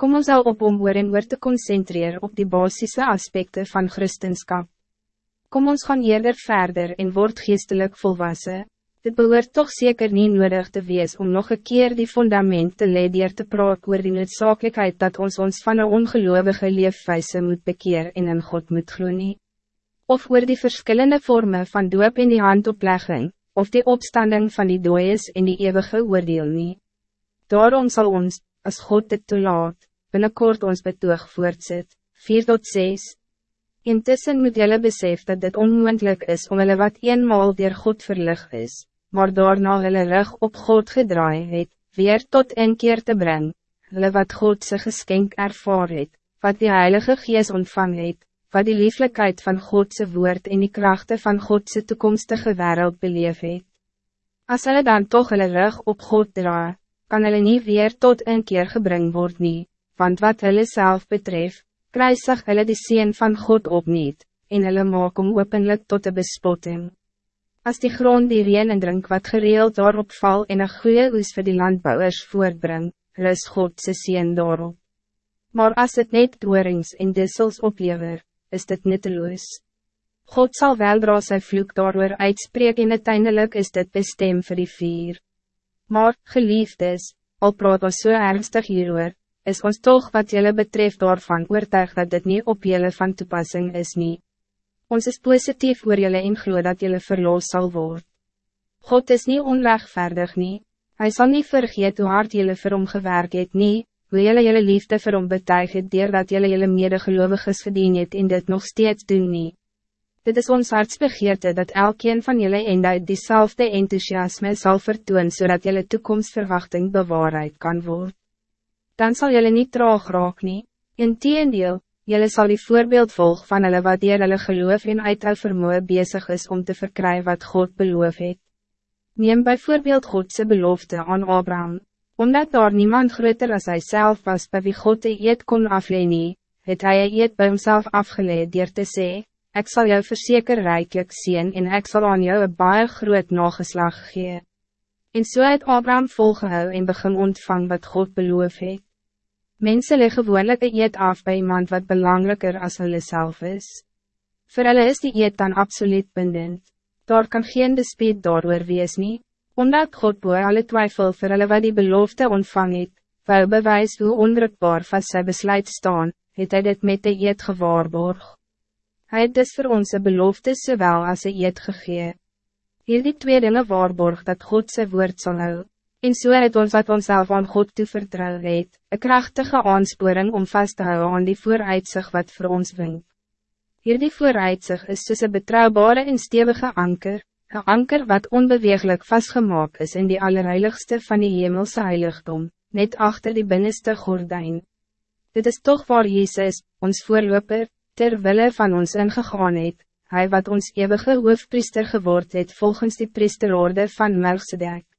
Kom ons al op om oor en oor te concentreren op die basisse aspecten van Christenskap. Kom ons gaan eerder verder en word geestelijk volwassen. Dit behoort toch zeker niet nodig te wees om nog een keer die fundament te leiden te praat oor die noodzakelijkheid dat ons ons van een ongeloovige leefwijze moet bekeer en in God moet groeien. Of oor die verschillende vormen van doop in die handoplegging, of die opstanding van die dooies in die eeuwige oordeel nie. Daarom zal ons, als God dit toelaat, binnenkort ons betoog voortzet. 4.6 Intussen moet jullie besef dat dit onmoendlik is om hulle wat eenmaal dier God verlig is, maar daarna hulle rug op God gedraai het, weer tot een keer te brengen, hulle wat Godse geschenk ervaar het, wat die Heilige Gees ontvang het, wat die lieflijkheid van Godse woord en die krachten van Godse toekomstige wereld beleef het. As hulle dan toch hulle rug op God draai, kan hulle nie weer tot een keer gebring word nie, want wat hulle self betreft, kruisig hulle die Seen van God opniet, en hulle maak om openlik tot de bespotting. As die grond die reen en drink wat gereeld daarop val en een goede oes vir die landbouwers voortbring, rus Godse Seen daarop. Maar als het net doorings en dissels oplever, is dit nutteloos. God zal weldra sy vloek daarover uitspreek en uiteindelijk is dit bestem voor die vier. Maar, geliefdes, al praat ons so ernstig hierover, is ons toch wat jullie betreft daarvan oortuig dat dit niet op jullie van toepassing is niet. Ons is positief oor jullie en glo dat jullie verloos zal worden. God is niet onrechtvaardig niet. Hij zal niet vergeten hoe hard jullie vir hom gewerk het nie, hoe jullie jullie liefde vir hom betuig het dat jullie jullie medegeloviges gedien het en dit nog steeds doen nie. Dit is ons hartsbegeerte dat elkeen van jullie en dat diezelfde enthousiasme zal vertoon zodat jullie toekomstverwachting bewaarheid kan worden dan zal jullie niet traag raak nie. In teendeel, jullie zal die voorbeeld volgen van hulle wat dier hulle geloof en uit hulle vermoe bezig is om te verkrijgen wat God beloof het. Neem bijvoorbeeld Godse belofte aan Abraham, omdat daar niemand groter als hij zelf was bij wie God de eed kon afleen het hy een eed by homself afgeleid dier te sê, ek sal jou verseker rijkelijk zien en ek sal aan jou een baie groot nageslag gee. En so het Abraham volgehou en begin ontvang wat God beloof het. Mensen leggen gewoonlijk een eet af bij iemand wat belangrijker als hulle zelf is. Voor hulle is die eet dan absoluut bindend. Daar kan geen dispuut daarover wees nie, omdat God boe alle twijfel voor hulle wat die belofte ontvang het, wou bewys hoe onrukbaar vast sy besluit staan, het hy dit met de eet gewaarborg. Hij het dus voor onze belofte zowel als een eet gegee. Hier die twee dinge waarborg dat God zijn woord zal houden. En so het ons wat ons self aan God toevertrouw het, een krachtige aansporing om vast te houden aan die vooruitzicht wat voor ons wink. Hier die vooruitzicht is soos een betrouwbare en stevige anker, een anker wat onbeweeglijk vastgemaakt is in die allerheiligste van die hemelse heiligdom, net achter die binnenste gordijn. Dit is toch waar Jezus, ons voorloper, terwille van ons ingegaan het, hij wat ons eeuwige hoofpriester geword het volgens die priesterorde van Melchizedek.